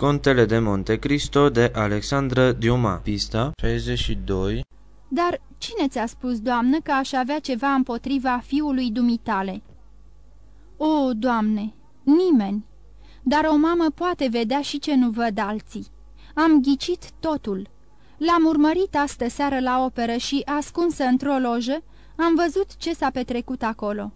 Contele de Monte Cristo de Alexandra Diuma Pista 62 Dar cine ți-a spus, doamnă, că aș avea ceva împotriva fiului dumitale?" O, doamne, nimeni! Dar o mamă poate vedea și ce nu văd alții. Am ghicit totul. L-am urmărit astă seară la operă și, ascunsă într-o lojă, am văzut ce s-a petrecut acolo."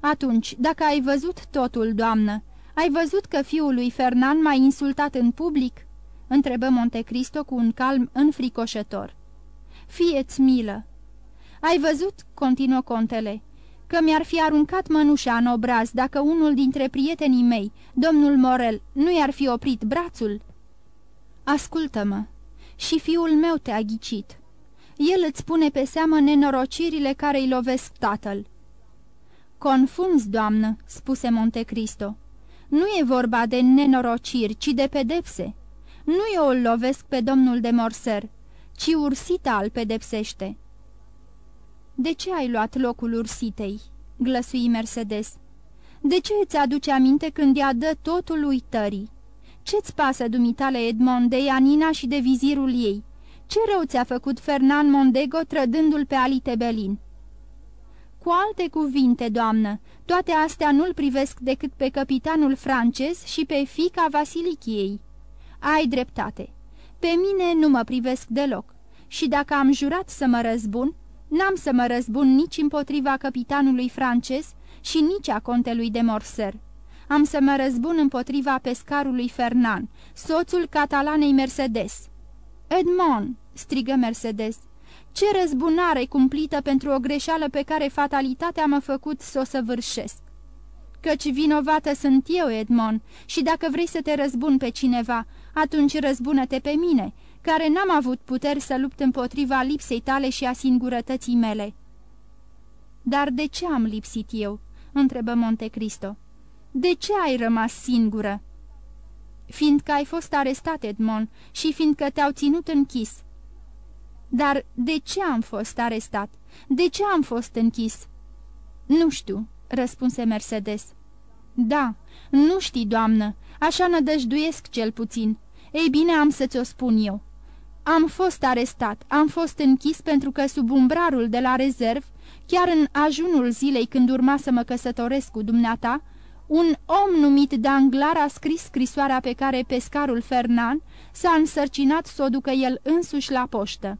Atunci, dacă ai văzut totul, doamnă, ai văzut că fiul lui Fernand m-a insultat în public?" întrebă Montecristo cu un calm înfricoșător. Fieți milă!" Ai văzut?" continuă contele, că mi-ar fi aruncat mănușa în obraz dacă unul dintre prietenii mei, domnul Morel, nu i-ar fi oprit brațul?" Ascultă-mă, și fiul meu te-a ghicit. El îți pune pe seamă nenorocirile care îi lovesc tatăl." Confunzi, doamnă," spuse Montecristo. Nu e vorba de nenorociri, ci de pedepse. Nu eu îl lovesc pe domnul de Morser, ci ursita îl pedepsește." De ce ai luat locul ursitei?" glăsui Mercedes. De ce îți aduce aminte când ea dă totul uitării? Ce-ți pasă, dumitale Edmond, de Ianina și de vizirul ei? Ce rău ți-a făcut Fernand Mondego trădându-l pe Ali Tebelin?" Cu alte cuvinte, doamnă, toate astea nu-l privesc decât pe capitanul francez și pe fica Vasilichiei. Ai dreptate. Pe mine nu mă privesc deloc. Și dacă am jurat să mă răzbun, n-am să mă răzbun nici împotriva capitanului francez și nici a contelui de Morser. Am să mă răzbun împotriva pescarului Fernand, soțul catalanei Mercedes. Edmond!" strigă Mercedes. Ce răzbunare cumplită pentru o greșeală pe care fatalitatea m-a făcut să o săvârșesc! Căci vinovată sunt eu, Edmond, și dacă vrei să te răzbun pe cineva, atunci răzbună-te pe mine, care n-am avut puteri să lupt împotriva lipsei tale și a singurătății mele." Dar de ce am lipsit eu?" întrebă Montecristo. De ce ai rămas singură?" Fiindcă ai fost arestat, Edmond, și fiindcă te-au ținut închis." Dar de ce am fost arestat? De ce am fost închis?" Nu știu," răspunse Mercedes. Da, nu știi, doamnă, așa nădăjduiesc cel puțin. Ei bine, am să-ți o spun eu. Am fost arestat, am fost închis pentru că sub umbrarul de la rezerv, chiar în ajunul zilei când urma să mă căsătoresc cu dumneata, un om numit Danglar a scris scrisoarea pe care pescarul Fernand s-a însărcinat să o ducă el însuși la poștă.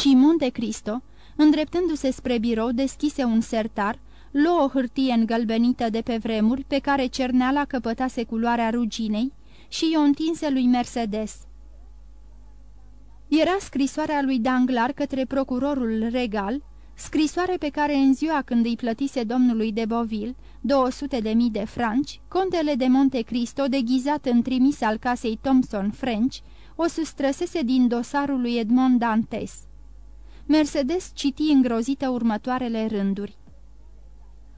Și Monte Cristo, îndreptându-se spre birou, deschise un sertar, luă o hârtie îngălbenită de pe vremuri, pe care cerneala căpătase culoarea ruginei, și o întinse lui Mercedes. Era scrisoarea lui Danglar către procurorul regal, scrisoare pe care în ziua când îi plătise domnului de Boville 200 de mii de franci, contele de Monte Cristo, deghizat în trimis al casei Thomson French, o sustrăsese din dosarul lui Edmond Dantes. Mercedes citi îngrozită următoarele rânduri.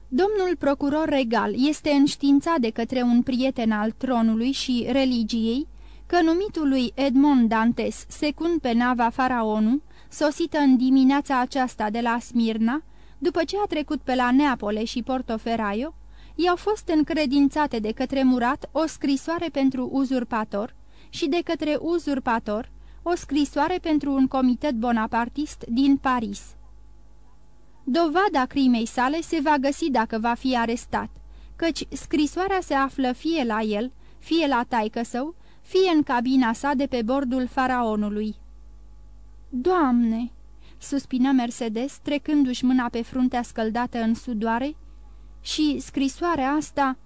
Domnul procuror regal este înștiințat de către un prieten al tronului și religiei că numitul lui Edmond Dantes, secund pe nava Faraonu, sosită în dimineața aceasta de la Smirna, după ce a trecut pe la Neapole și Portoferraio, i-au fost încredințate de către Murat o scrisoare pentru uzurpator și de către uzurpator o scrisoare pentru un comitet bonapartist din Paris. Dovada crimei sale se va găsi dacă va fi arestat, căci scrisoarea se află fie la el, fie la taică său, fie în cabina sa de pe bordul faraonului. Doamne!" suspină Mercedes, trecându-și mâna pe fruntea scăldată în sudoare, și scrisoarea asta...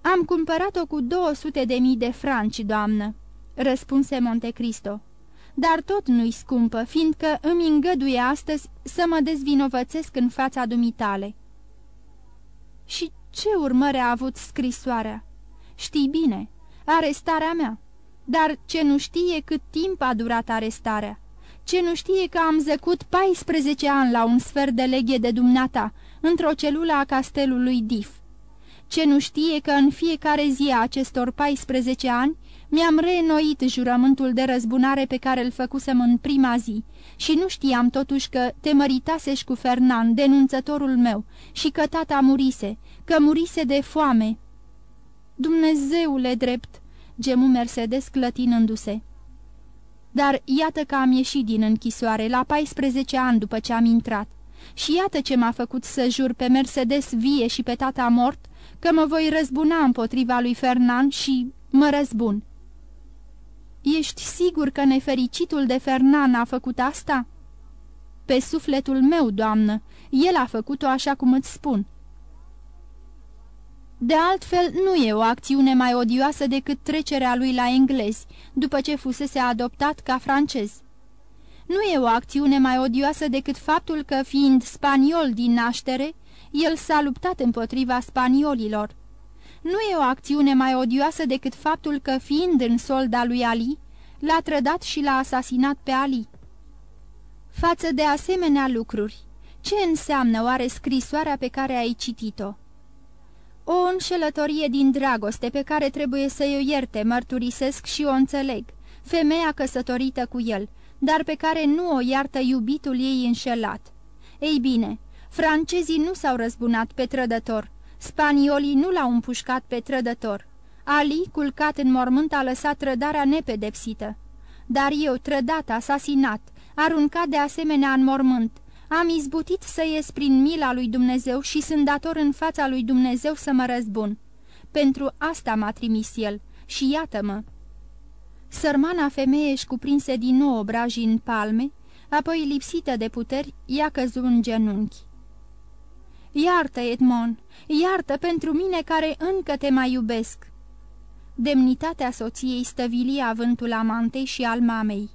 Am cumpărat-o cu 200 de mii de franci, doamnă," răspunse Montecristo. Dar tot nu-i scumpă, fiindcă îmi îngăduie astăzi să mă dezvinovățesc în fața dumitale." Și ce urmări a avut scrisoarea? Știi bine, arestarea mea. Dar ce nu știe cât timp a durat arestarea? Ce nu știe că am zăcut 14 ani la un sfert de leghe de dumneata, într-o celulă a castelului Dif? Ce nu știe că în fiecare zi a acestor 14 ani mi-am reînnoit jurământul de răzbunare pe care îl făcusem în prima zi și nu știam totuși că te măritasești cu Fernand, denunțătorul meu, și că tata murise, că murise de foame. Dumnezeule drept!" gemu Mercedes clătinându-se. Dar iată că am ieșit din închisoare la 14 ani după ce am intrat. Și iată ce m-a făcut să jur pe Mercedes vie și pe tata mort că mă voi răzbuna împotriva lui Fernand și mă răzbun. Ești sigur că nefericitul de Fernand a făcut asta?" Pe sufletul meu, doamnă, el a făcut-o așa cum îți spun." De altfel, nu e o acțiune mai odioasă decât trecerea lui la englezi, după ce fusese adoptat ca francez. Nu e o acțiune mai odioasă decât faptul că, fiind spaniol din naștere, el s-a luptat împotriva spaniolilor. Nu e o acțiune mai odioasă decât faptul că, fiind în solda lui Ali, l-a trădat și l-a asasinat pe Ali. Față de asemenea lucruri, ce înseamnă oare scrisoarea pe care ai citit-o? O înșelătorie din dragoste pe care trebuie să-i o ierte, mărturisesc și o înțeleg, femeia căsătorită cu el, dar pe care nu o iartă iubitul ei înșelat. Ei bine, francezii nu s-au răzbunat pe trădător, spaniolii nu l-au împușcat pe trădător. Ali, culcat în mormânt, a lăsat trădarea nepedepsită. Dar eu, trădat, asasinat, aruncat de asemenea în mormânt, am izbutit să ies prin mila lui Dumnezeu și sunt dator în fața lui Dumnezeu să mă răzbun. Pentru asta m-a trimis el și iată-mă. Sărmana femeie își cuprinse din nou obrajii în palme, apoi, lipsită de puteri, ea căzu în genunchi. Iartă, Edmond, iartă pentru mine care încă te mai iubesc!" Demnitatea soției stăvili avântul amantei și al mamei.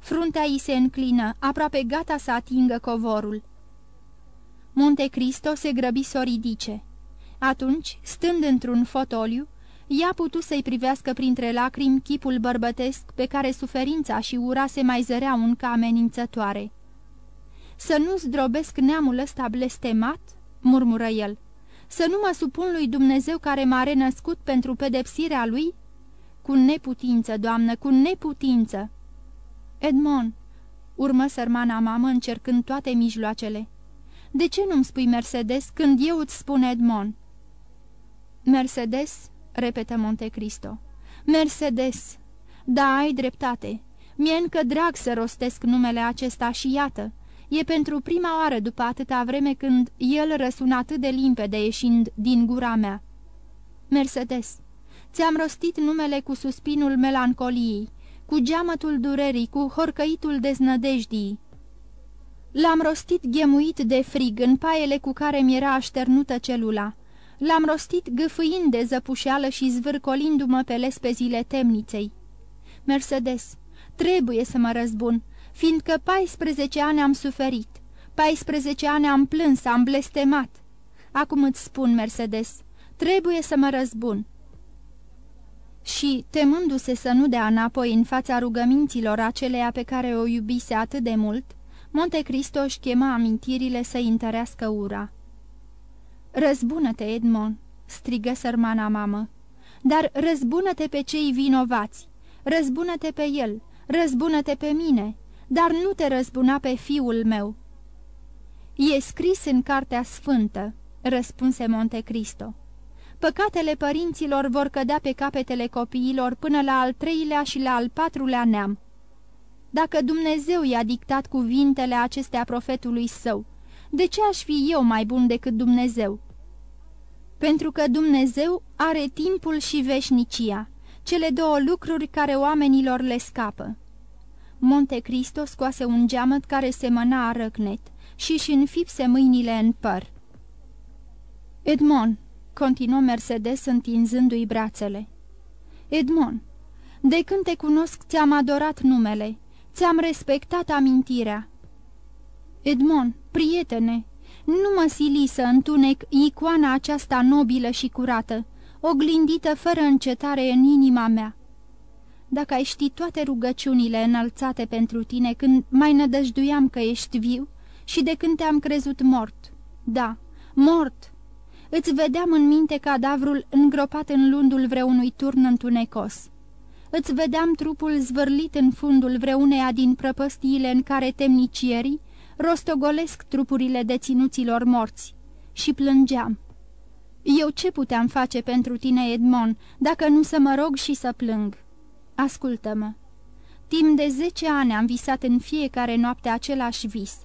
Fruntea ei se înclină, aproape gata să atingă covorul. Monte Cristo se grăbi să o ridice. Atunci, stând într-un fotoliu, ea putu să-i privească printre lacrimi chipul bărbătesc pe care suferința și ura se mai zăreau încă amenințătoare. Să nu zdrobesc neamul ăsta blestemat?" Murmură el. Să nu mă supun lui Dumnezeu care m-a renăscut pentru pedepsirea lui?" Cu neputință, doamnă, cu neputință!" Edmond!" urmă sărmana mamă încercând toate mijloacele. De ce nu-mi spui Mercedes când eu îți spun Edmond?" Mercedes?" repetă Montecristo. Mercedes! Da, ai dreptate. Mie încă drag să rostesc numele acesta și iată, e pentru prima oară după atâta vreme când el răsună atât de limpede ieșind din gura mea. Mercedes, ți-am rostit numele cu suspinul melancoliei, cu geamătul durerii, cu horcăitul deznădejdii. L-am rostit ghemuit de frig în paiele cu care mi era așternută celula. L-am rostit gâfâind de zăpușeală și zvârcolindu-mă pe lespezile temniței. Mercedes, trebuie să mă răzbun, fiindcă 14 ani am suferit, 14 ani am plâns, am blestemat. Acum îți spun, Mercedes, trebuie să mă răzbun și, temându-se să nu dea înapoi în fața rugăminților aceleia pe care o iubise atât de mult, Monte Cristo își chema amintirile să întărească ura. Răzbună-te, Edmond!" strigă sărmana mamă. Dar răzbună-te pe cei vinovați, răzbună-te pe el, răzbună-te pe mine, dar nu te răzbuna pe fiul meu." E scris în Cartea Sfântă," răspunse Monte Cristo. Păcatele părinților vor cădea pe capetele copiilor până la al treilea și la al patrulea neam. Dacă Dumnezeu i-a dictat cuvintele acestea profetului său, de ce aș fi eu mai bun decât Dumnezeu? Pentru că Dumnezeu are timpul și veșnicia, cele două lucruri care oamenilor le scapă. Monte Cristo scoase un geamăt care semăna a răcnet și își înfipse mâinile în păr. Edmond, continuă Mercedes întinzându-i brațele. Edmond, de când te cunosc ți-am adorat numele, ți-am respectat amintirea. Edmond, prietene, nu mă sili să întunec icoana aceasta nobilă și curată, oglindită fără încetare în inima mea. Dacă ai ști toate rugăciunile înălțate pentru tine când mai nădăjduiam că ești viu și de când te-am crezut mort, da, mort, Îți vedeam în minte cadavrul îngropat în lundul vreunui turn întunecos. Îți vedeam trupul zvârlit în fundul vreuneia din prăpăstiile în care temnicierii rostogolesc trupurile deținuților morți. Și plângeam. Eu ce puteam face pentru tine, Edmond, dacă nu să mă rog și să plâng? Ascultă-mă. Timp de zece ani am visat în fiecare noapte același vis.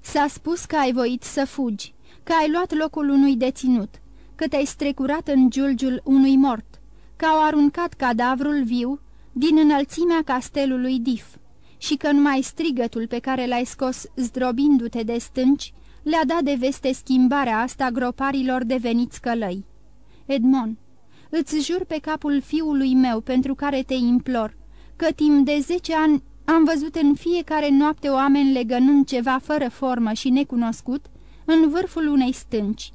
S-a spus că ai voit să fugi, că ai luat locul unui deținut, că te-ai strecurat în giulgiul unui mort, că au aruncat cadavrul viu din înălțimea castelului Dif și că numai strigătul pe care l-ai scos zdrobindu-te de stânci le-a dat de veste schimbarea asta groparilor deveniți călăi. Edmond, îți jur pe capul fiului meu pentru care te implor, că timp de zece ani am văzut în fiecare noapte oameni legănând ceva fără formă și necunoscut în vârful unei stânci.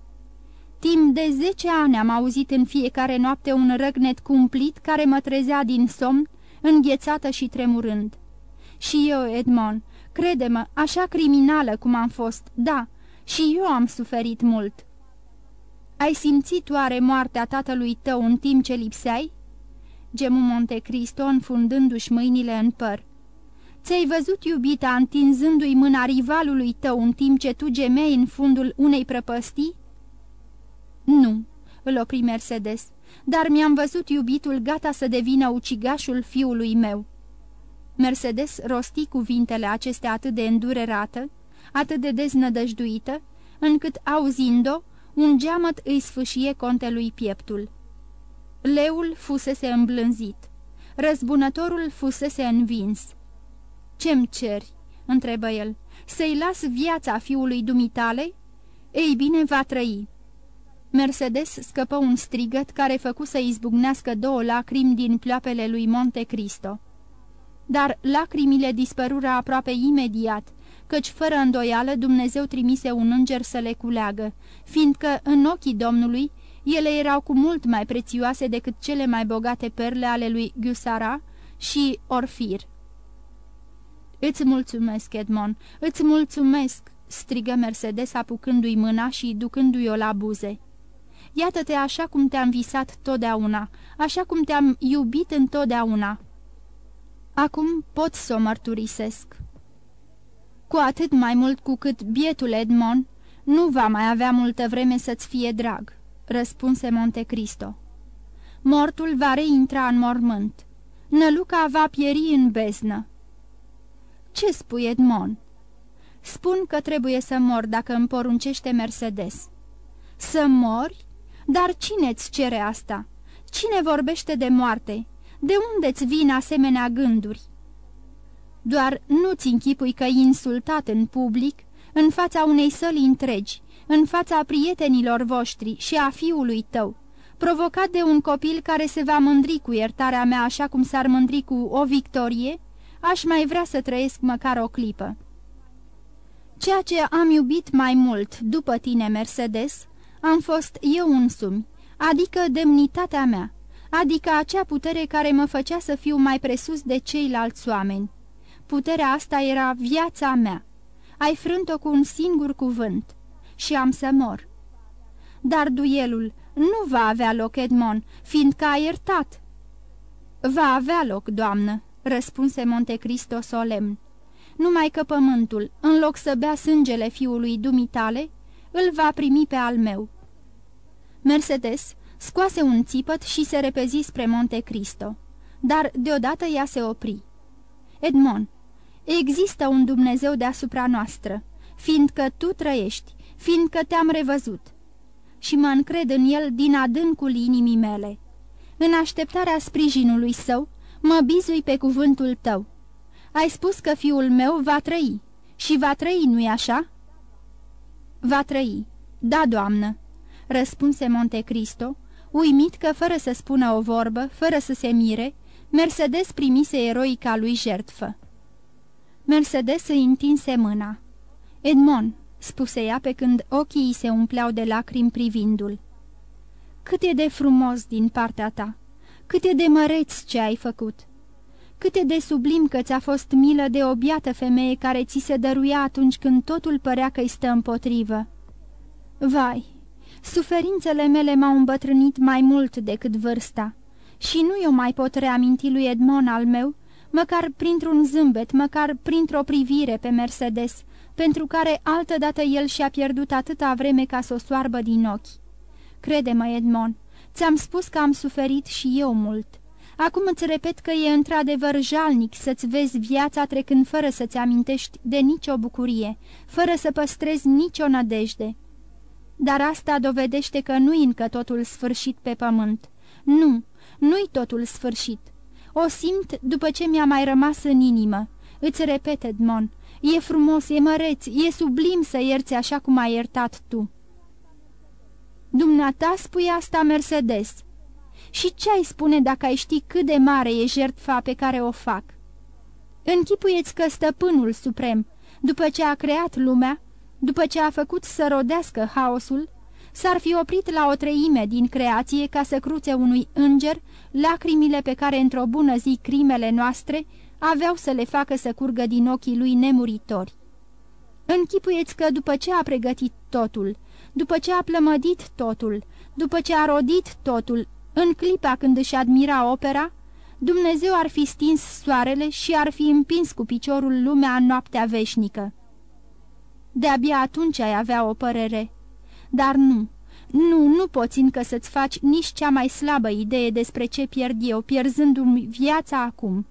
Timp de zece ani am auzit în fiecare noapte un răgnet cumplit care mă trezea din somn, înghețată și tremurând. Și eu, Edmond, crede-mă, așa criminală cum am fost, da, și eu am suferit mult. Ai simțit oare moartea tatălui tău în timp ce lipseai?" Gemu Montecristo înfundându-și mâinile în păr. Ți-ai văzut iubita întinzându-i mâna rivalului tău în timp ce tu gemeai în fundul unei prăpăstii?" Nu," îl opri Mercedes, dar mi-am văzut iubitul gata să devină ucigașul fiului meu." Mercedes rosti cuvintele acestea atât de îndurerată, atât de deznădăjduită, încât, auzind-o, un geamăt îi sfâșie contelui pieptul. Leul fusese îmblânzit. Răzbunătorul fusese învins. Ce-mi ceri?" întrebă el. Să-i las viața fiului dumitale?" Ei bine, va trăi." Mercedes scăpă un strigăt care făcu să izbucnească două lacrimi din ploapele lui Monte Cristo. Dar lacrimile dispărură aproape imediat, căci fără îndoială Dumnezeu trimise un înger să le culeagă, fiindcă în ochii Domnului ele erau cu mult mai prețioase decât cele mai bogate perle ale lui Gusara și Orfir. Îți mulțumesc, Edmond, îți mulțumesc!" strigă Mercedes apucându-i mâna și ducându-i-o la buze. Iată-te așa cum te-am visat totdeauna, așa cum te-am iubit întotdeauna." Acum pot să o mărturisesc." Cu atât mai mult cu cât bietul Edmond nu va mai avea multă vreme să-ți fie drag," răspunse Montecristo. Mortul va reintra în mormânt. Năluca va pieri în beznă." Ce spui, Edmond?" Spun că trebuie să mor dacă îmi poruncește Mercedes." Să mori? Dar cine-ți cere asta? Cine vorbește de moarte? De unde-ți vin asemenea gânduri?" Doar nu-ți închipui că insultat în public, în fața unei săli întregi, în fața prietenilor voștri și a fiului tău, provocat de un copil care se va mândri cu iertarea mea așa cum s-ar mândri cu o victorie, aș mai vrea să trăiesc măcar o clipă. Ceea ce am iubit mai mult după tine, Mercedes, am fost eu însumi, adică demnitatea mea, adică acea putere care mă făcea să fiu mai presus de ceilalți oameni puterea asta era viața mea. Ai frânt-o cu un singur cuvânt și am să mor. Dar duelul nu va avea loc, Edmond, fiindcă a iertat. Va avea loc, doamnă, răspunse Montecristo solemn. Numai că pământul, în loc să bea sângele fiului dumitale, îl va primi pe al meu. Mercedes scoase un țipăt și se repezi spre Monte Cristo, dar deodată ea se opri. Edmond, există un Dumnezeu deasupra noastră, fiindcă tu trăiești, fiindcă te-am revăzut. Și mă încred în el din adâncul inimii mele. În așteptarea sprijinului său, mă bizui pe cuvântul tău. Ai spus că fiul meu va trăi. Și va trăi, nu-i așa?" Va trăi. Da, doamnă," răspunse Montecristo, uimit că, fără să spună o vorbă, fără să se mire, Mercedes primise eroica lui jertfă. Mercedes îi întinse mâna. Edmond, spuse ea pe când ochii îi se umpleau de lacrimi privindu-l. Cât e de frumos din partea ta! Cât e de măreț ce ai făcut! Cât e de sublim că ți-a fost milă de o biată femeie care ți se dăruia atunci când totul părea că-i stă împotrivă! Vai, suferințele mele m-au îmbătrânit mai mult decât vârsta și nu eu mai pot reaminti lui Edmond al meu, măcar printr-un zâmbet, măcar printr-o privire pe Mercedes, pentru care altădată el și-a pierdut atâta vreme ca să o soarbă din ochi. Crede-mă, Edmond, ți-am spus că am suferit și eu mult. Acum îți repet că e într-adevăr jalnic să-ți vezi viața trecând fără să-ți amintești de nicio bucurie, fără să păstrezi nicio nădejde. Dar asta dovedește că nu-i încă totul sfârșit pe pământ. Nu, nu-i totul sfârșit. O simt după ce mi-a mai rămas în inimă. Îți repet, Edmond, e frumos, e măreț, e sublim să ierți așa cum ai iertat tu. Dumneata spui asta, Mercedes. Și ce ai spune dacă ai ști cât de mare e jertfa pe care o fac? Închipuieți că stăpânul suprem, după ce a creat lumea, după ce a făcut să rodească haosul, s-ar fi oprit la o treime din creație ca să cruțe unui înger lacrimile pe care într-o bună zi crimele noastre aveau să le facă să curgă din ochii lui nemuritori. Închipuieți că după ce a pregătit totul, după ce a plămădit totul, după ce a rodit totul, în clipa când își admira opera, Dumnezeu ar fi stins soarele și ar fi împins cu piciorul lumea în noaptea veșnică. De-abia atunci ai avea o părere. Dar nu, nu, nu poți încă să-ți faci nici cea mai slabă idee despre ce pierd eu, pierzându-mi viața acum.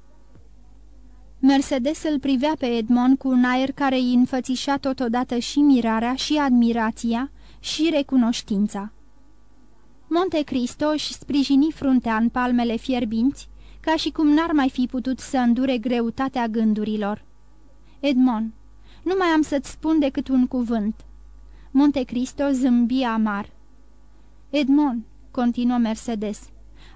Mercedes îl privea pe Edmond cu un aer care îi înfățișa totodată și mirarea, și admirația, și recunoștința. Monte Cristo își sprijini fruntea în palmele fierbinți, ca și cum n-ar mai fi putut să îndure greutatea gândurilor. Edmond, nu mai am să-ți spun decât un cuvânt. Monte Cristo zâmbi amar. Edmond, continuă Mercedes,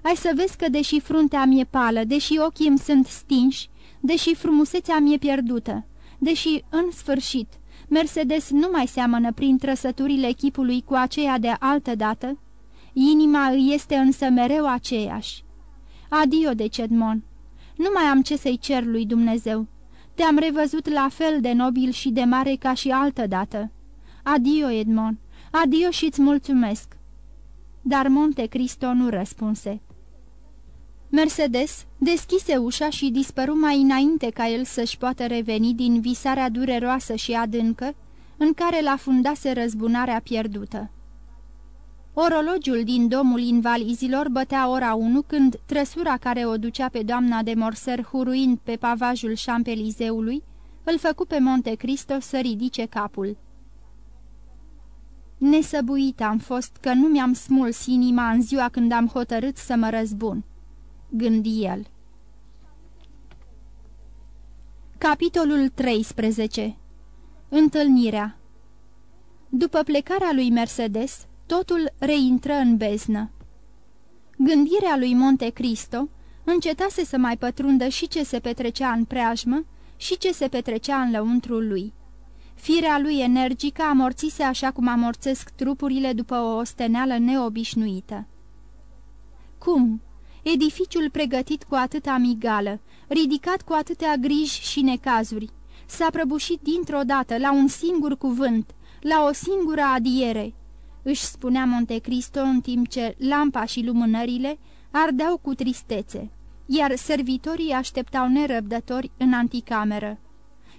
ai să vezi că deși fruntea mi-e pală, deși ochii îmi sunt stinși, deși frumusețea mi-e pierdută, deși, în sfârșit, Mercedes nu mai seamănă prin trăsăturile echipului cu aceea de altă dată, inima îi este însă mereu aceeași. Adio de Cedmon, nu mai am ce să-i cer lui Dumnezeu. Te-am revăzut la fel de nobil și de mare ca și altă dată. Adio, Edmond, adio și-ți mulțumesc. Dar Monte Cristo nu răspunse. Mercedes deschise ușa și dispăru mai înainte ca el să-și poată reveni din visarea dureroasă și adâncă în care l-afundase răzbunarea pierdută. Orologiul din domul invalizilor bătea ora 1 când trăsura care o ducea pe doamna de Morser huruind pe pavajul șampelizeului îl făcu pe Monte Cristo să ridice capul. Nesăbuit am fost că nu mi-am smuls inima în ziua când am hotărât să mă răzbun gândi el. Capitolul 13 Întâlnirea După plecarea lui Mercedes, totul reintră în beznă. Gândirea lui Monte Cristo încetase să mai pătrundă și ce se petrecea în preajmă și ce se petrecea în lăuntrul lui. Firea lui energică amorțise așa cum amorțesc trupurile după o osteneală neobișnuită. Cum? edificiul pregătit cu atâta migală, ridicat cu atâtea griji și necazuri, s-a prăbușit dintr-o dată la un singur cuvânt, la o singură adiere, își spunea Montecristo în timp ce lampa și lumânările ardeau cu tristețe, iar servitorii așteptau nerăbdători în anticameră.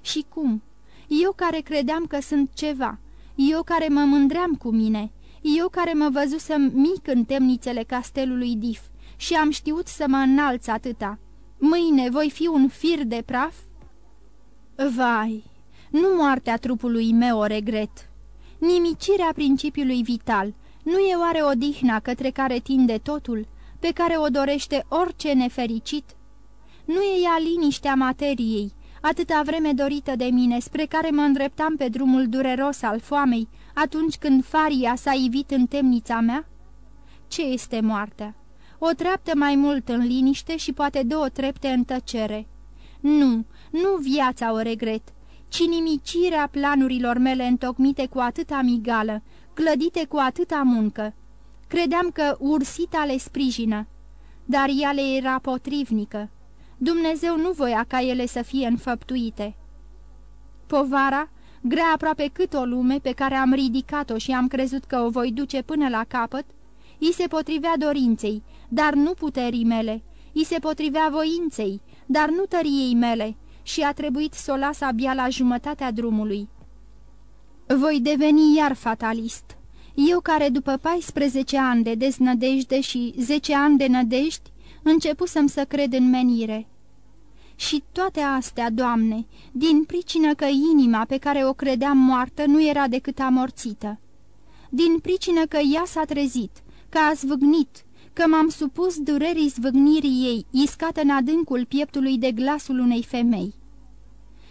Și cum? Eu care credeam că sunt ceva, eu care mă mândream cu mine, eu care mă văzusem mic în temnițele castelului Dif, și am știut să mă înalț atâta. Mâine voi fi un fir de praf? Vai, nu moartea trupului meu o regret. Nimicirea principiului vital nu e oare odihna către care tinde totul, pe care o dorește orice nefericit? Nu e ea liniștea materiei, atâta vreme dorită de mine, spre care mă îndreptam pe drumul dureros al foamei, atunci când faria s-a ivit în temnița mea? Ce este moartea? o treaptă mai mult în liniște și poate două trepte în tăcere. Nu, nu viața o regret, ci nimicirea planurilor mele întocmite cu atâta migală, clădite cu atâta muncă. Credeam că ursita le sprijină, dar ea le era potrivnică. Dumnezeu nu voia ca ele să fie înfăptuite. Povara, grea aproape cât o lume pe care am ridicat-o și am crezut că o voi duce până la capăt, îi se potrivea dorinței, dar nu puterii mele, îi se potrivea voinței, dar nu tăriei mele, și a trebuit să o las abia la jumătatea drumului. Voi deveni iar fatalist, Eu care după 14 ani de deznădejde și 10 ani de nădejdi, începusem să cred în menire. Și toate astea, Doamne, din pricină că inima pe care o credeam moartă nu era decât amorțită. Din pricină că ea s-a trezit, că a zvâgnit, că m-am supus durerii zvâgnirii ei, iscată în adâncul pieptului de glasul unei femei.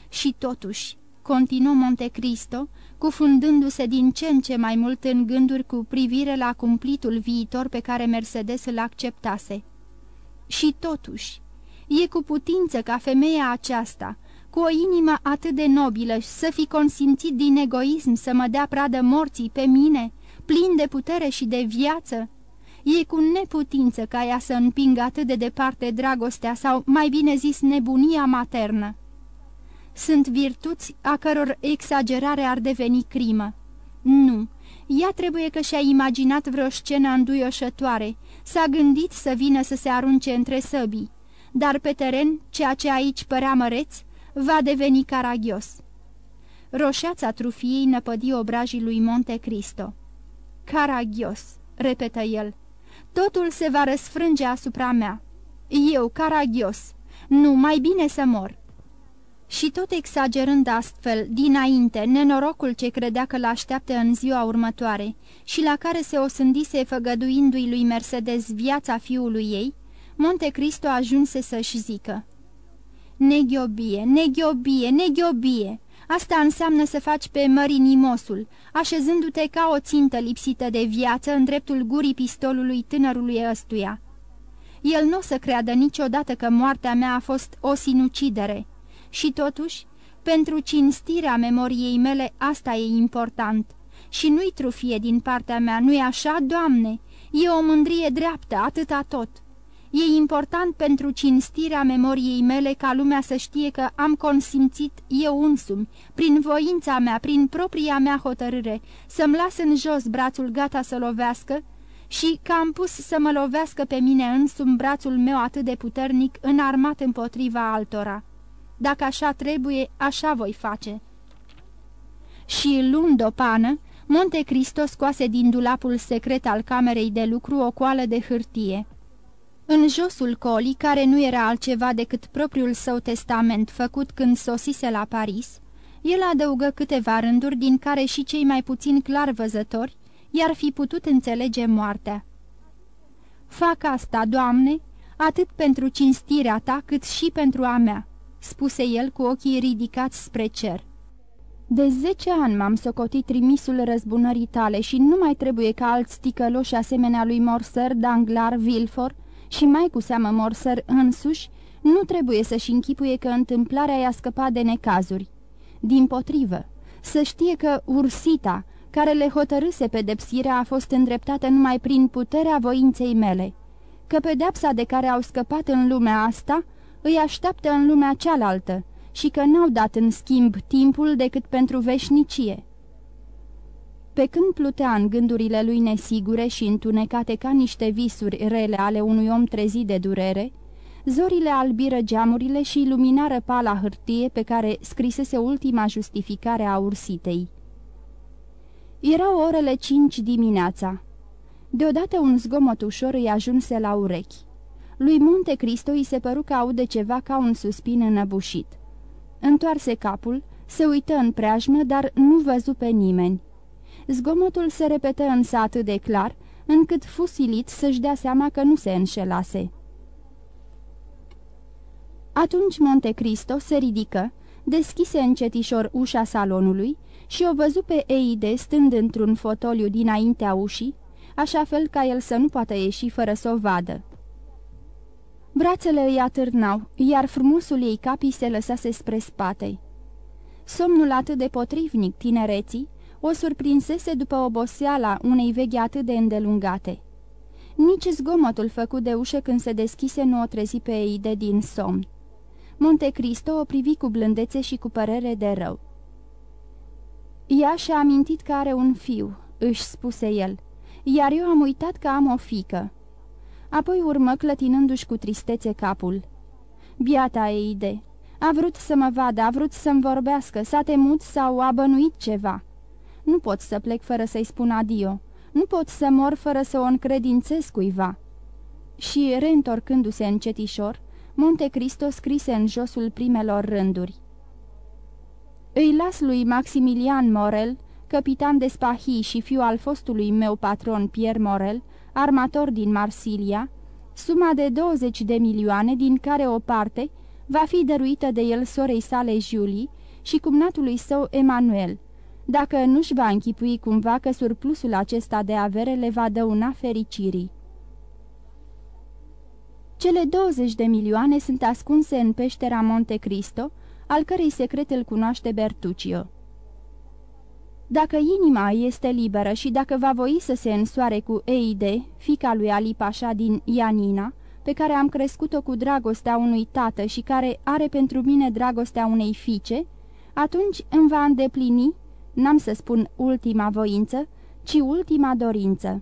Și totuși, continuă Montecristo, cufundându-se din ce în ce mai mult în gânduri cu privire la cumplitul viitor pe care Mercedes îl acceptase. Și totuși, e cu putință ca femeia aceasta, cu o inimă atât de nobilă, să fi consimțit din egoism să mă dea pradă morții pe mine, plin de putere și de viață? E cu neputință ca ea să împingă atât de departe dragostea sau, mai bine zis, nebunia maternă. Sunt virtuți a căror exagerare ar deveni crimă. Nu, ea trebuie că și-a imaginat vreo scenă înduioșătoare, s-a gândit să vină să se arunce între săbii, dar pe teren, ceea ce aici părea măreț, va deveni caragios. Roșeața trufiei năpădi obrajii lui Monte Cristo. Caragios, repetă el, totul se va răsfrânge asupra mea. Eu, caragios, nu, mai bine să mor. Și tot exagerând astfel, dinainte, nenorocul ce credea că l-așteaptă în ziua următoare și la care se osândise făgăduindu-i lui Mercedes viața fiului ei, Monte Cristo ajunse să-și zică Neghiobie, neghiobie, neghiobie! Asta înseamnă să faci pe mărinimosul, așezându-te ca o țintă lipsită de viață în dreptul gurii pistolului tânărului ăstuia. El nu o să creadă niciodată că moartea mea a fost o sinucidere și totuși, pentru cinstirea memoriei mele, asta e important. Și nu-i trufie din partea mea, nu-i așa, Doamne? E o mândrie dreaptă, atâta tot. E important pentru cinstirea memoriei mele ca lumea să știe că am consimțit eu însumi, prin voința mea, prin propria mea hotărâre, să-mi las în jos brațul gata să lovească și că am pus să mă lovească pe mine însumi brațul meu atât de puternic înarmat împotriva altora. Dacă așa trebuie, așa voi face." Și luând o pană, Monte Cristo scoase din dulapul secret al camerei de lucru o coală de hârtie. În josul colii, care nu era altceva decât propriul său testament făcut când sosise la Paris, el adăugă câteva rânduri din care și cei mai puțin clar văzători i-ar fi putut înțelege moartea. Fac asta, Doamne, atât pentru cinstirea ta, cât și pentru a mea spuse el cu ochii ridicați spre cer. De zece ani m-am socotit trimisul răzbunării tale și nu mai trebuie ca alți ticăloși asemenea lui Morser, Danglar, Vilfor și mai cu seamă Morser însuși, nu trebuie să-și închipuie că întâmplarea i-a scăpat de necazuri. Din potrivă, să știe că Ursita, care le hotărâse pedepsirea, a fost îndreptată numai prin puterea voinței mele, că pedepsa de care au scăpat în lumea asta îi așteaptă în lumea cealaltă și că n-au dat în schimb timpul decât pentru veșnicie. Pe când plutea în gândurile lui nesigure și întunecate ca niște visuri rele ale unui om trezit de durere, zorile albiră geamurile și iluminară pala hârtie pe care scrisese ultima justificare a ursitei. Erau orele cinci dimineața. Deodată un zgomot ușor îi ajunse la urechi. Lui Monte Cristo îi se păru că aude ceva ca un suspin înăbușit. Întoarse capul, se uită în preajmă, dar nu văzu pe nimeni. Zgomotul se repetă însă atât de clar, încât fusilit să-și dea seama că nu se înșelase. Atunci Monte Cristo se ridică, deschise încetișor ușa salonului și o văzu pe Eide stând într-un fotoliu dinaintea ușii, așa fel ca el să nu poată ieși fără să o vadă. Brațele îi atârnau, iar frumosul ei capii se lăsase spre spate. Somnul atât de potrivnic tinereții o surprinsese după oboseala unei veghe atât de îndelungate. Nici zgomotul făcut de ușă când se deschise nu o trezi pe Eide din somn. Monte Cristo o privi cu blândețe și cu părere de rău. Ea și-a amintit că are un fiu," își spuse el, iar eu am uitat că am o fică." Apoi urmă clătinându-și cu tristețe capul. Biata Eide, a vrut să mă vadă, a vrut să-mi vorbească, s-a temut sau a bănuit ceva. Nu pot să plec fără să-i spun adio. Nu pot să mor fără să o încredințez cuiva." Și, reîntorcându-se încetișor, Monte Cristo scrise în josul primelor rânduri. Îi las lui Maximilian Morel, capitan de spahi și fiu al fostului meu patron Pierre Morel, armator din Marsilia, suma de 20 de milioane, din care o parte va fi dăruită de el sorei sale Julie și cumnatului său Emanuel, dacă nu-și va închipui cumva că surplusul acesta de avere le va dăuna fericirii. Cele 20 de milioane sunt ascunse în peștera Monte Cristo, al cărei secret îl cunoaște Bertuccio. Dacă inima este liberă și dacă va voi să se însoare cu Eide, fica lui Ali Pașa din Ianina, pe care am crescut-o cu dragostea unui tată și care are pentru mine dragostea unei fiice, atunci îmi va îndeplini, n-am să spun ultima voință, ci ultima dorință.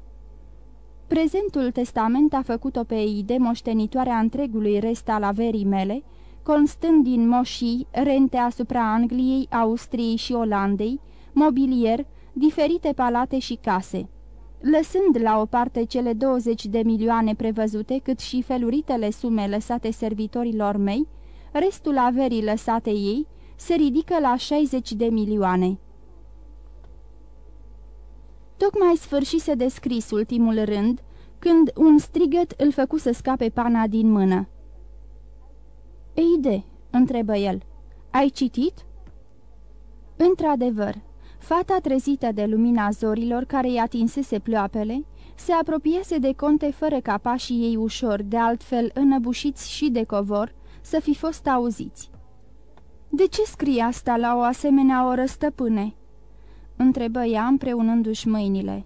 Prezentul testament a făcut-o pe Eide moștenitoarea întregului rest al averii mele, constând din moșii, rente asupra Angliei, Austriei și Olandei, mobilier, diferite palate și case. Lăsând la o parte cele 20 de milioane prevăzute, cât și feluritele sume lăsate servitorilor mei, restul averii lăsate ei se ridică la 60 de milioane. Tocmai sfârșise de scris ultimul rând, când un strigăt îl făcu să scape pana din mână. Eide?" întrebă el. Ai citit?" Într-adevăr, fata trezită de lumina zorilor care i atinsese ploapele, se apropiese de conte fără ca pașii ei ușor, de altfel înăbușiți și de covor, să fi fost auziți. De ce scrie asta la o asemenea oră, stăpâne?" întrebă ea împreunându-și mâinile.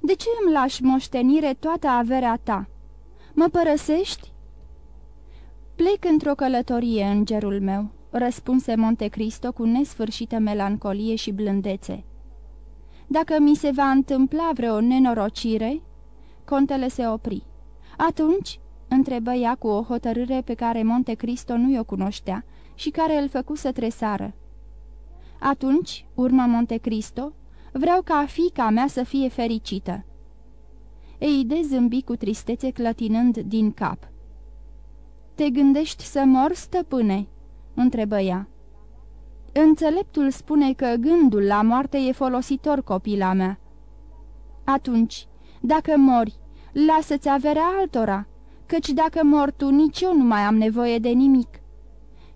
De ce îmi lași moștenire toată averea ta? Mă părăsești?" Plec într-o călătorie, îngerul meu," răspunse Monte Cristo cu nesfârșită melancolie și blândețe. Dacă mi se va întâmpla vreo nenorocire?" Contele se opri. Atunci?" întrebă ea cu o hotărâre pe care Monte Cristo nu i-o cunoștea și care îl făcu să tresară. Atunci, urmă Monte Cristo, vreau ca fica mea să fie fericită." Eide zâmbi cu tristețe clătinând din cap. Te gândești să mor, stăpâne?" Întrebă ea. Înțeleptul spune că gândul la moarte e folositor, copila mea." Atunci, dacă mori, lasă-ți averea altora, căci dacă mor tu, nici eu nu mai am nevoie de nimic."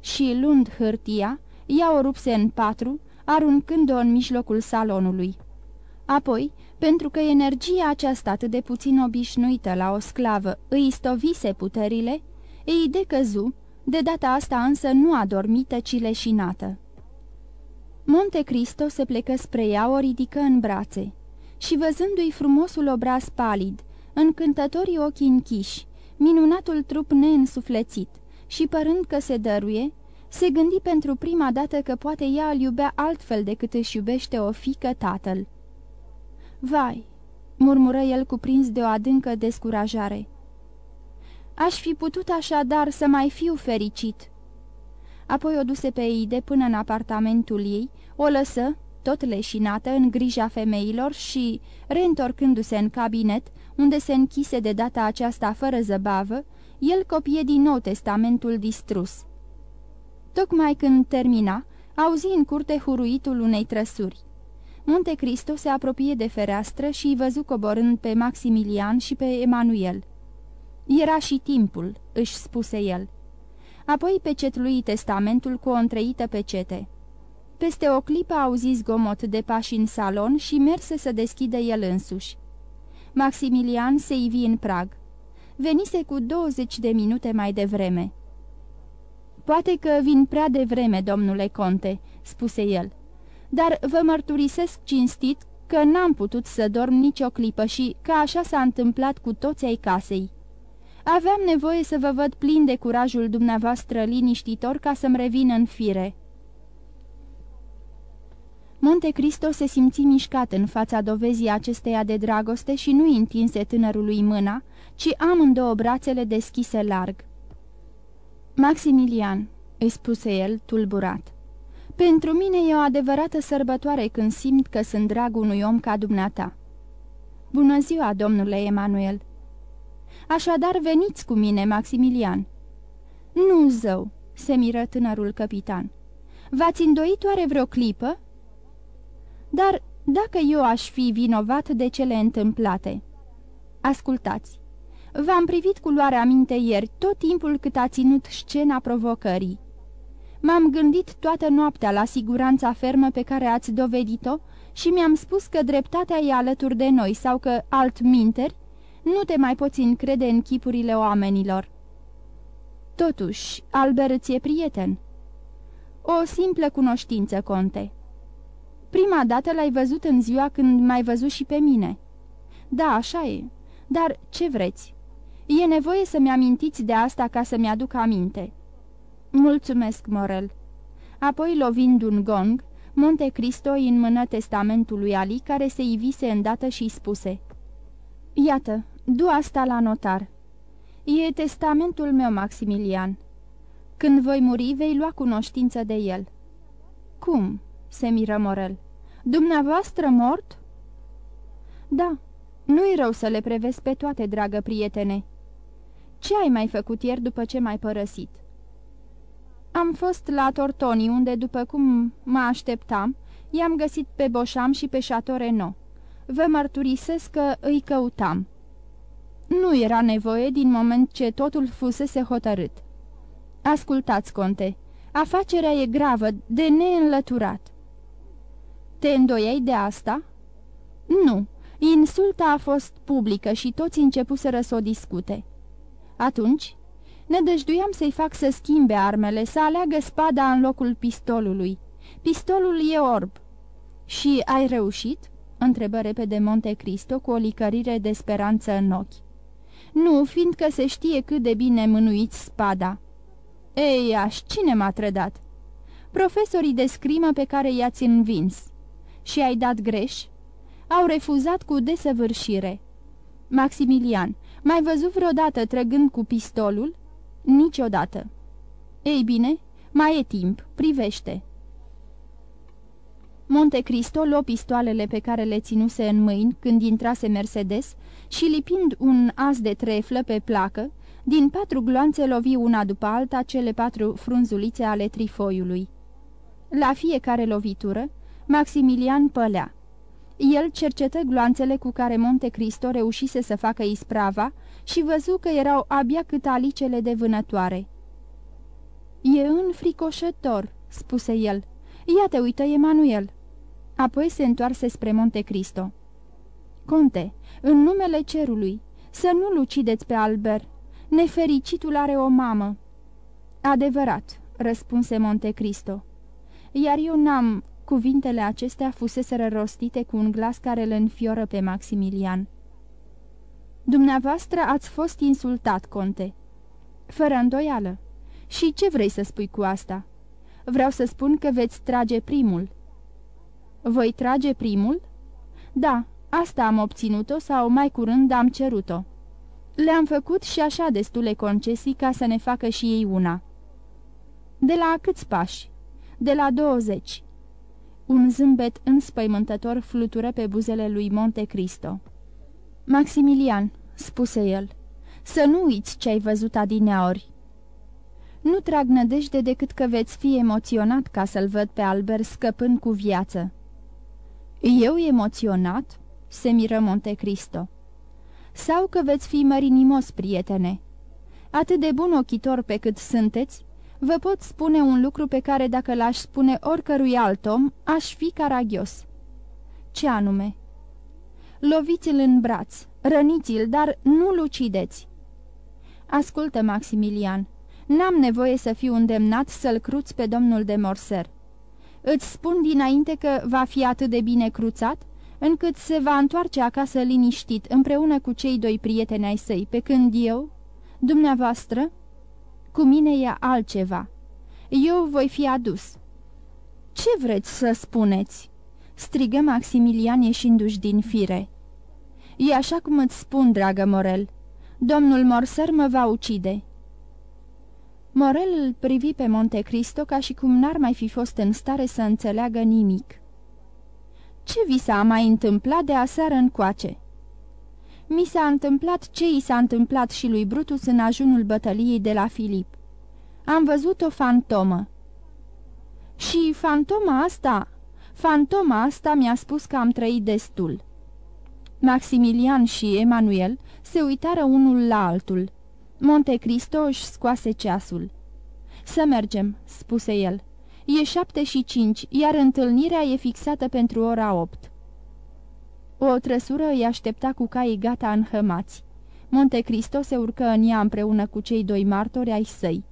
Și, luând hârtia, ea o rupse în patru, aruncând-o în mijlocul salonului. Apoi, pentru că energia aceasta atât de puțin obișnuită la o sclavă îi stovise puterile, ei decăzu, de data asta însă nu adormită, ci leșinată. Monte Cristo se plecă spre ea, o ridică în brațe și văzându-i frumosul obraz palid, încântătorii ochi închiși, minunatul trup neînsuflețit și părând că se dăruie, se gândi pentru prima dată că poate ea îl iubea altfel decât își iubește o fică tatăl. Vai!" murmură el cuprins de o adâncă descurajare. Aș fi putut așadar să mai fiu fericit." Apoi o duse pe Eide până în apartamentul ei, o lăsă, tot leșinată, în grija femeilor și, reîntorcându-se în cabinet, unde se închise de data aceasta fără zăbavă, el copie din nou testamentul distrus. Tocmai când termina, auzi în curte huruitul unei trăsuri. Monte Cristo se apropie de fereastră și îi văzu coborând pe Maximilian și pe Emanuel. Era și timpul, își spuse el. Apoi pecetlui testamentul cu o întreită pecete. Peste o clipă auzi zgomot de pași în salon și merse să deschidă el însuși. Maximilian se ivi în prag. Venise cu 20 de minute mai devreme. Poate că vin prea devreme, domnule conte," spuse el. Dar vă mărturisesc cinstit că n-am putut să dorm nicio clipă și că așa s-a întâmplat cu toți ai casei. Aveam nevoie să vă văd plin de curajul dumneavoastră liniștitor ca să-mi revin în fire." Monte Cristo se simți mișcat în fața dovezii acesteia de dragoste și nu întinse tânărului mâna, ci amândouă brațele deschise larg. Maximilian," îi spuse el, tulburat, pentru mine e o adevărată sărbătoare când simt că sunt drag unui om ca dumneata." Bună ziua, domnule Emanuel! Așadar veniți cu mine, Maximilian." Nu, zău," se miră tânărul capitan. V-ați îndoit oare vreo clipă?" Dar dacă eu aș fi vinovat de cele întâmplate?" Ascultați, v-am privit cu luarea minte ieri tot timpul cât a ținut scena provocării. M-am gândit toată noaptea la siguranța fermă pe care ați dovedit-o și mi-am spus că dreptatea e alături de noi sau că, alt minteri, nu te mai poți încrede în chipurile oamenilor. Totuși, Albert ți-e prieten. O simplă cunoștință, conte. Prima dată l-ai văzut în ziua când m-ai văzut și pe mine. Da, așa e. Dar ce vreți? E nevoie să-mi amintiți de asta ca să-mi aduc aminte. Mulțumesc, Morel. Apoi, lovind un gong, Monte Cristo în mână testamentul lui Ali, care se ivise îndată și spuse Iată, du asta la notar. E testamentul meu, Maximilian. Când voi muri, vei lua cunoștință de el." Cum?" se miră Morel. Dumneavoastră mort?" Da, nu-i rău să le prevezi pe toate, dragă prietene." Ce ai mai făcut ieri după ce m-ai părăsit?" Am fost la Tortoni, unde, după cum mă așteptam, i-am găsit pe Boșam și pe Chateau Renaud. Vă mărturisesc că îi căutam." Nu era nevoie din moment ce totul fusese hotărât. Ascultați, conte, afacerea e gravă, de neînlăturat. Te îndoiai de asta? Nu, insulta a fost publică și toți începuseră să o discute. Atunci, nădăjduiam să-i fac să schimbe armele, să aleagă spada în locul pistolului. Pistolul e orb. Și ai reușit?" întrebă repede Monte Cristo cu o licărire de speranță în ochi. Nu, fiindcă se știe cât de bine mânuiți spada." Ei, aș, cine m-a trădat?" Profesorii de scrimă pe care i-ați învins." Și ai dat greș?" Au refuzat cu desăvârșire." Maximilian, mai văzut vreodată trăgând cu pistolul?" Niciodată." Ei bine, mai e timp, privește." Monte Cristo luă pistoalele pe care le ținuse în mâini când intrase Mercedes și lipind un as de treflă pe placă, din patru gloanțe lovi una după alta cele patru frunzulițe ale trifoiului. La fiecare lovitură, Maximilian pălea. El cercetă gloanțele cu care Monte Cristo reușise să facă isprava și văzu că erau abia cât alicele de vânătoare. E înfricoșător," spuse el. Ia te uită, Emanuel." Apoi se întoarse spre Monte Cristo. Conte, în numele cerului, să nu-l ucideți pe Albert. Nefericitul are o mamă." Adevărat," răspunse Monte Cristo. Iar eu n-am... Cuvintele acestea fuseseră rostite cu un glas care îl înfioră pe Maximilian. Dumneavoastră ați fost insultat, conte." Fără îndoială. Și ce vrei să spui cu asta?" Vreau să spun că veți trage primul." Voi trage primul?" Da, asta am obținut-o sau mai curând am cerut-o." Le-am făcut și așa destule concesii ca să ne facă și ei una." De la câți pași?" De la douăzeci." Un zâmbet înspăimântător flutură pe buzele lui Monte Cristo. Maximilian," spuse el, să nu uiți ce ai văzut adineaori." Nu trag nădejde decât că veți fi emoționat ca să-l văd pe Albert scăpând cu viață." Eu emoționat?" Se miră Monte Cristo. Sau că veți fi mărinimos, prietene. Atât de bun ochitor pe cât sunteți, vă pot spune un lucru pe care dacă l-aș spune oricărui alt om, aș fi caragios. Ce anume? Loviți-l în braț, răniți-l, dar nu-l ucideți. Ascultă, Maximilian, n-am nevoie să fiu îndemnat să-l cruți pe domnul de Morser. Îți spun dinainte că va fi atât de bine cruțat, încât se va întoarce acasă liniștit împreună cu cei doi prieteni ai săi, pe când eu, dumneavoastră, cu mine e altceva. Eu voi fi adus. Ce vreți să spuneți?" strigă Maximilian ieșindu-și din fire. E așa cum îți spun, dragă Morel. Domnul Morser mă va ucide." Morel îl privi pe Monte Cristo ca și cum n-ar mai fi fost în stare să înțeleagă nimic. Ce vi s-a mai întâmplat de aseară încoace?" Mi s-a întâmplat ce i s-a întâmplat și lui Brutus în ajunul bătăliei de la Filip. Am văzut o fantomă. Și fantoma asta, fantoma asta mi-a spus că am trăit destul. Maximilian și Emanuel se uitară unul la altul. Monte Cristo își scoase ceasul. Să mergem," spuse el. E șapte și cinci, iar întâlnirea e fixată pentru ora opt." O trăsură îi aștepta cu caii gata înhămați. Monte Cristo se urcă în ea împreună cu cei doi martori ai săi.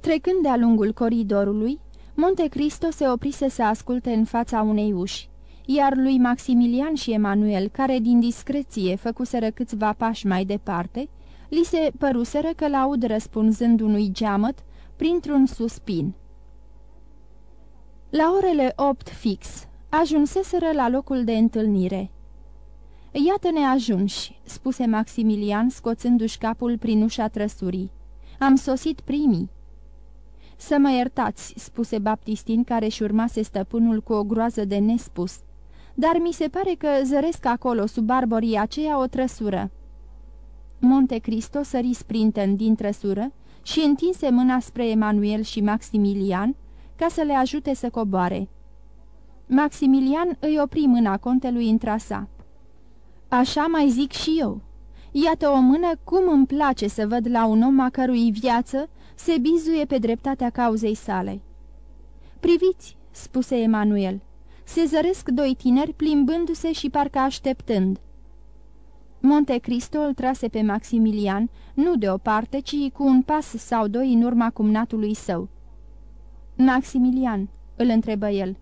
Trecând de-a lungul coridorului, Monte Cristo se oprise să asculte în fața unei uși, iar lui Maximilian și Emanuel, care din discreție făcuseră câțiva pași mai departe, li se păruseră că laud răspunzând unui geamăt printr-un suspin. La orele opt fix, ajunseseră la locul de întâlnire. Iată-ne ajunși," spuse Maximilian, scoțându-și capul prin ușa trăsurii. Am sosit primii." Să mă iertați," spuse Baptistin, care și urmase stăpânul cu o groază de nespus. Dar mi se pare că zăresc acolo, sub arborii aceea, o trăsură." Monte Cristo sări sprinten din trăsură și întinse mâna spre Emanuel și Maximilian ca să le ajute să coboare. Maximilian îi opri mâna contelui în trasa. Așa mai zic și eu. Iată o mână cum îmi place să văd la un om a cărui viață se bizuie pe dreptatea cauzei sale. Priviți, spuse Emanuel, se zăresc doi tineri plimbându-se și parcă așteptând. Monte Cristo îl trase pe Maximilian, nu de o parte, ci cu un pas sau doi în urma cumnatului său. Maximilian, îl întrebă el,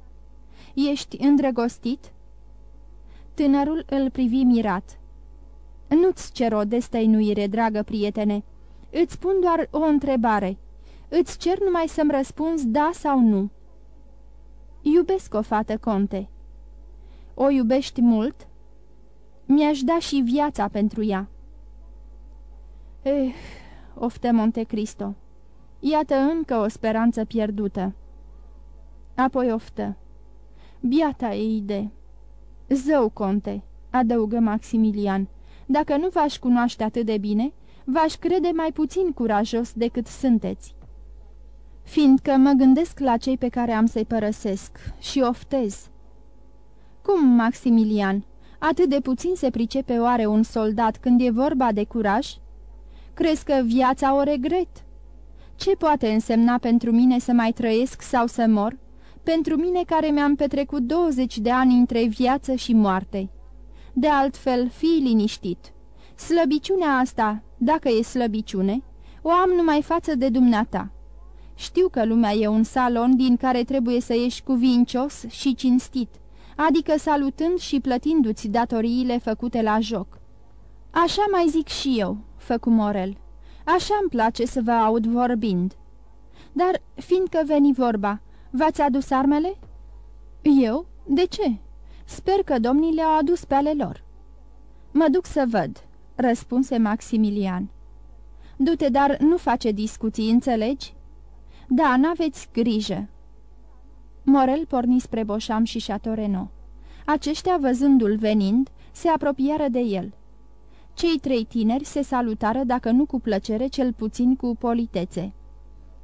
ești îndrăgostit?" Tânărul îl privi mirat. Nu-ți cer o destăinuire, dragă prietene. Îți spun doar o întrebare. Îți cer numai să-mi răspunzi da sau nu." Iubesc o fată, conte." O iubești mult?" Mi-aș da și viața pentru ea." Eh, oftă Monte Cristo. Iată încă o speranță pierdută." Apoi oftă. Biata Eide. Zău, conte, adăugă Maximilian, dacă nu v-aș cunoaște atât de bine, v-aș crede mai puțin curajos decât sunteți. Fiindcă mă gândesc la cei pe care am să-i părăsesc și oftez. Cum, Maximilian, atât de puțin se pricepe oare un soldat când e vorba de curaj? Crezi că viața o regret? Ce poate însemna pentru mine să mai trăiesc sau să mor? pentru mine care mi-am petrecut 20 de ani între viață și moarte. De altfel, fii liniștit. Slăbiciunea asta, dacă e slăbiciune, o am numai față de dumneata. Știu că lumea e un salon din care trebuie să ieși cuvincios și cinstit, adică salutând și plătindu-ți datoriile făcute la joc. Așa mai zic și eu, făcu Morel. Așa îmi place să vă aud vorbind. Dar, fiindcă veni vorba, V-ați adus armele?" Eu? De ce?" Sper că domnii le-au adus pe ale lor." Mă duc să văd," răspunse Maximilian. Du-te, dar nu face discuții, înțelegi?" Da, n-aveți grijă." Morel porni spre Boșam și Chateau Aceștia, văzându-l venind, se apropiară de el. Cei trei tineri se salutară, dacă nu cu plăcere, cel puțin cu politețe.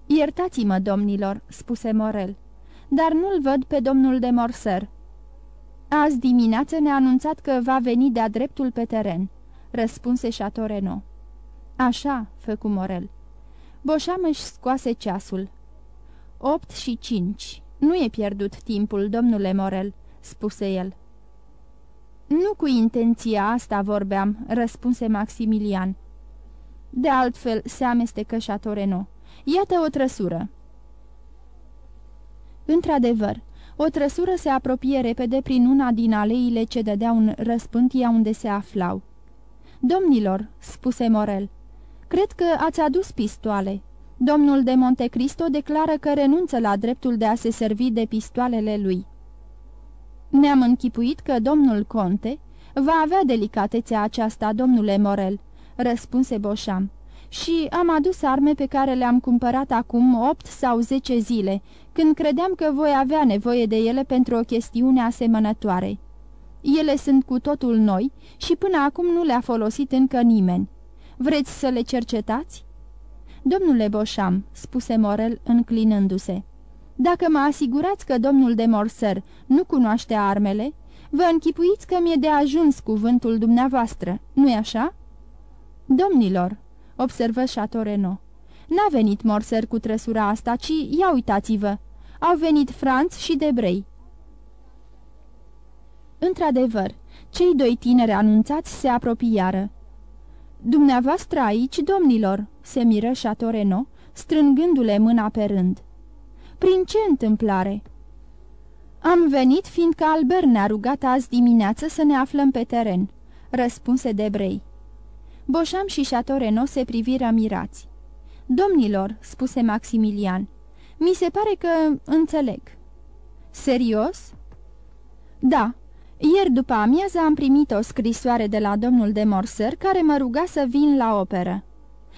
Iertați-mă, domnilor," spuse Morel, dar nu-l văd pe domnul de Morser." Azi dimineață ne-a anunțat că va veni de-a dreptul pe teren," răspunse Chateau Așa," făcu Morel. Boșam își scoase ceasul. Opt și cinci. Nu e pierdut timpul, domnule Morel," spuse el. Nu cu intenția asta vorbeam," răspunse Maximilian. De altfel, se amestecă Chateau Iată o trăsură." Într-adevăr, o trăsură se apropie repede prin una din aleile ce dădeau în răspântia unde se aflau. Domnilor," spuse Morel, cred că ați adus pistoale. Domnul de Montecristo declară că renunță la dreptul de a se servi de pistoalele lui." Ne-am închipuit că domnul conte va avea delicatețea aceasta, domnule Morel," răspunse Boșam și am adus arme pe care le-am cumpărat acum opt sau zece zile, când credeam că voi avea nevoie de ele pentru o chestiune asemănătoare. Ele sunt cu totul noi și până acum nu le-a folosit încă nimeni. Vreți să le cercetați?" Domnule Boșam," spuse Morel înclinându-se, dacă mă asigurați că domnul de Morser nu cunoaște armele, vă închipuiți că mi-e de ajuns cuvântul dumneavoastră, nu-i așa?" Domnilor," observă Chateau n-a venit Morser cu trăsura asta, ci, ia uitați-vă, au venit Franț și Debrei." Într-adevăr, cei doi tineri anunțați se apropiară. Dumneavoastră aici, domnilor," se miră Chateau strângându-le mâna pe rând. Prin ce întâmplare?" Am venit fiindcă Albert ne-a rugat azi dimineață să ne aflăm pe teren," răspunse Debrei. Boșam și Chateau se priviră mirați. Domnilor," spuse Maximilian, mi se pare că înțeleg." Serios?" Da, ieri după amiază am primit o scrisoare de la domnul de Morser care mă ruga să vin la operă."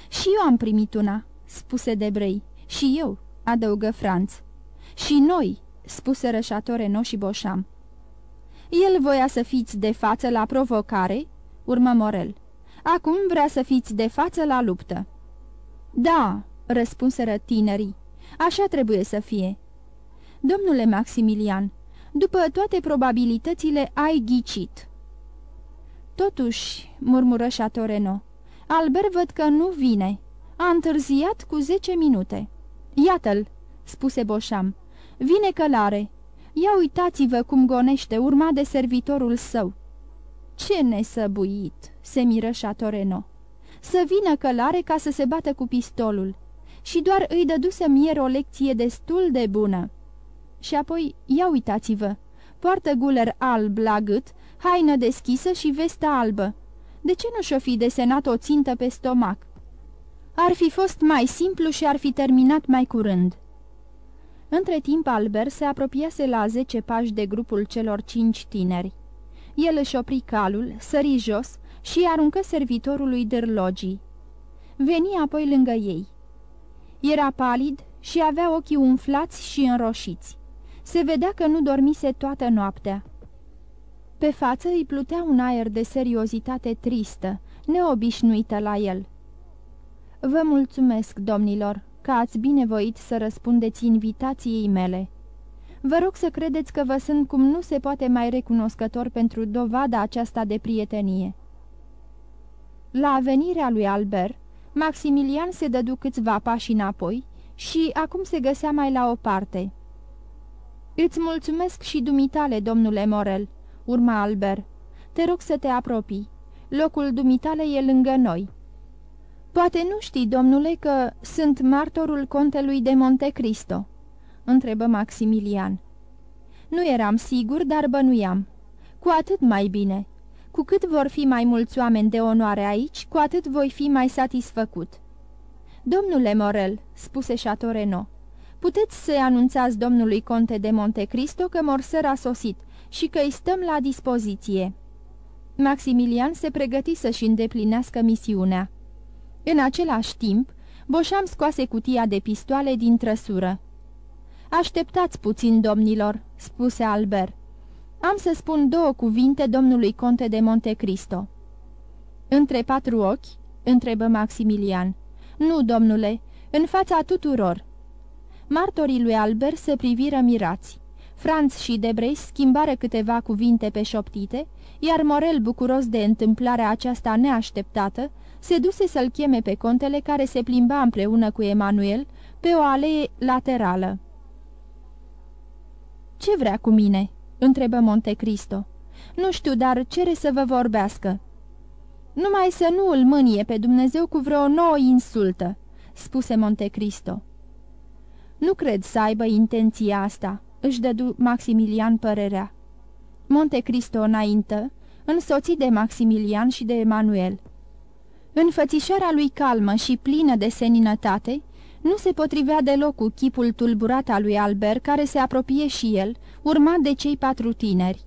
Și eu am primit una," spuse Debrei. Și eu," adăugă Franț. Și noi," spuse Rășatoreno și Boșam. El voia să fiți de față la provocare?" urmă Morel. Acum vrea să fiți de față la luptă." Da," răspunseră tinerii, așa trebuie să fie." Domnule Maximilian, după toate probabilitățile ai ghicit." Totuși," murmură Chatoreno, Albert văd că nu vine. A întârziat cu zece minute." Iată-l," spuse Boșam. Vine călare. Ia uitați-vă cum gonește, urma de servitorul său." Ce nesăbuit!" se miră Chatoreno să vină călare ca să se bată cu pistolul și doar îi dăduse mier o lecție destul de bună. Și apoi, ia uitați-vă, poartă guler alb la gât, haină deschisă și vestă albă. De ce nu și-o fi desenat o țintă pe stomac? Ar fi fost mai simplu și ar fi terminat mai curând. Între timp Albert se apropiase la zece pași de grupul celor cinci tineri. El își opri calul, sări jos și aruncă servitorului dârlogii. Veni apoi lângă ei. Era palid și avea ochii umflați și înroșiți. Se vedea că nu dormise toată noaptea. Pe față îi plutea un aer de seriozitate tristă, neobișnuită la el. Vă mulțumesc, domnilor, că ați binevoit să răspundeți invitației mele. Vă rog să credeți că vă sunt cum nu se poate mai recunoscător pentru dovada aceasta de prietenie. La venirea lui Albert, Maximilian se dădu câțiva pași înapoi și acum se găsea mai la o parte. Îți mulțumesc și dumitale, domnule Morel," urma Albert. Te rog să te apropii. Locul dumitale e lângă noi." Poate nu știi, domnule, că sunt martorul contelui de Monte Cristo?" întrebă Maximilian. Nu eram sigur, dar bănuiam. Cu atât mai bine. Cu cât vor fi mai mulți oameni de onoare aici, cu atât voi fi mai satisfăcut." Domnule Morel," spuse Chateau puteți să-i anunțați domnului conte de Monte Cristo că Morser a sosit și că îi stăm la dispoziție." Maximilian se pregăti să-și îndeplinească misiunea. În același timp, Boșam scoase cutia de pistoale din trăsură. Așteptați puțin, domnilor," spuse Albert. Am să spun două cuvinte domnului conte de Monte Cristo." Între patru ochi?" întrebă Maximilian. Nu, domnule, în fața tuturor." Martorii lui Albert se priviră mirați. Franz și Debrei schimbară câteva cuvinte pe șoptite, iar Morel, bucuros de întâmplarea aceasta neașteptată, se duse să-l cheme pe contele care se plimba împreună cu Emanuel pe o alee laterală. Ce vrea cu mine?" întrebă Monte Cristo. Nu știu, dar cere să vă vorbească." Numai să nu îl mânie pe Dumnezeu cu vreo nouă insultă," spuse Monte Cristo. Nu cred să aibă intenția asta," își dădu Maximilian părerea. Monte Cristo înaintă, însoțit de Maximilian și de Emanuel. În fățișarea lui calmă și plină de seninătate, nu se potrivea deloc cu chipul tulburat al lui Albert, care se apropie și el, urmat de cei patru tineri.